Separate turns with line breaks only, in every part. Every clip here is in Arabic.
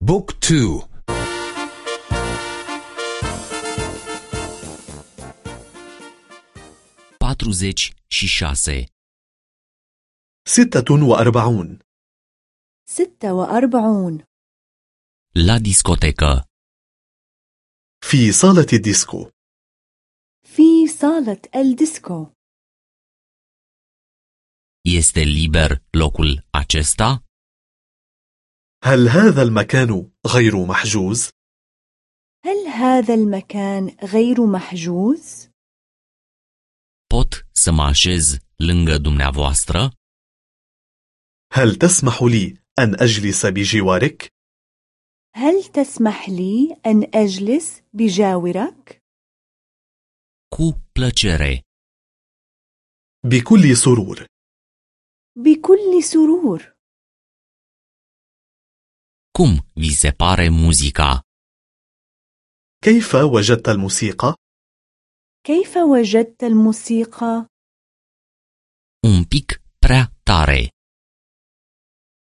بوك تو
patruzeci și șase.
ستة وأربعون
ستة وأربعون
La discotecă.
في صالة الديسكو
في صالة الديسكو
Este liber locul acesta?
هل هذا المكان غير محجوز؟
هل هذا المكان غير محجوز؟
Pot să mă așez lângă dumneavoastră?
هل تسمح لي أن أجلس بجوارك؟
هل تسمح لي أن أجلس بجاورك؟
Cu plăcere.
بكل سرور
بكل سرور
vi se pare muzica?
كيف وجدت الموسيقى؟
كيف وجدت الموسيقى؟
Un pic prea tare.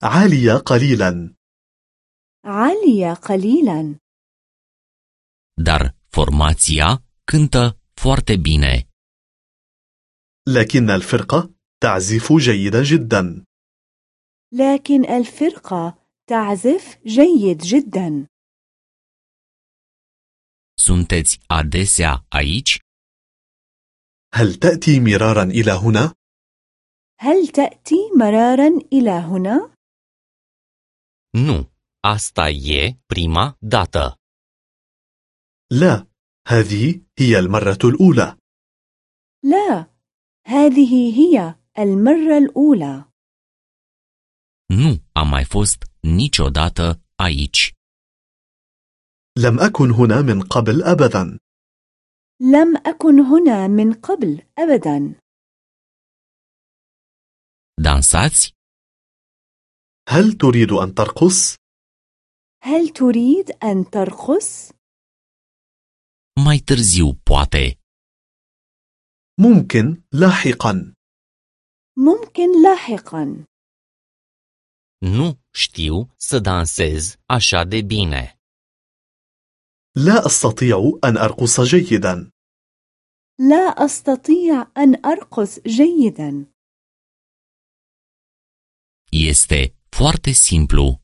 عالية قليلا
عالية قليلا
Dar formația cântă foarte bine.
لكن الفرقة تعزف جيدا جدا
لكن الفرقة تعزف جيد جدا
Sunteți adesea aici?
هل تأتي مرارا إلى هنا؟
هل تأتي مرارا إلى هنا؟
Nu. Asta e prima dată.
لا هذه هي المرة الأولى
لا هذه هي المرة الأولى
Nu am mai fost niciodată aici.
لم أكن هنا من قبل أبدا
لم أكن هنا من قبل أبدا
Dansați?
هل تريد أن ترقص؟
هل تريد أن ترقص؟
Mai târziu, poate.
ممكن لاحقا
ممكن لاحقا
Nu știu să dansez așa de bine.
لا أستطيع أن أرقص جيدا
لا أستطيع أن أرقص جيدا
Este foarte simplu.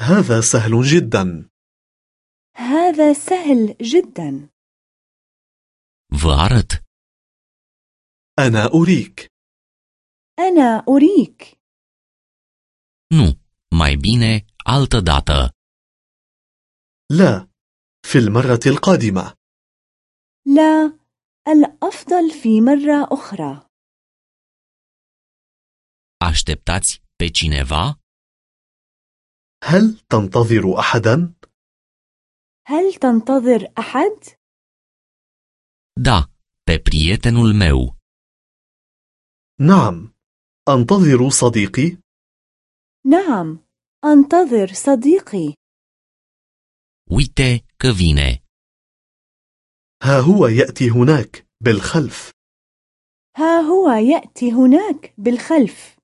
هذا سهل جدا
هذا سهل جدا
Vă arăt.
أنا أريك
أنا أريك
Nu, mai bine altă dată.
لا في المرة القادمة
لا الأفضل في مرة أخرى
Așteptați pe cineva?
هل تنتظر أحدا؟
هل تنتظر أحد؟
Da, pe prietenul meu.
نعم أنتظر صديقي
نعم أنتظر صديقي.
Uite că vine.
ها هو يأتي هناك بالخلف.
ها هو يأتي هناك بالخلف.